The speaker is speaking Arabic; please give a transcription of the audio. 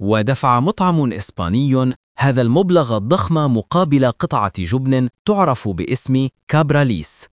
ودفع مطعم إسباني هذا المبلغ الضخم مقابل قطعة جبن تعرف باسم كابراليس.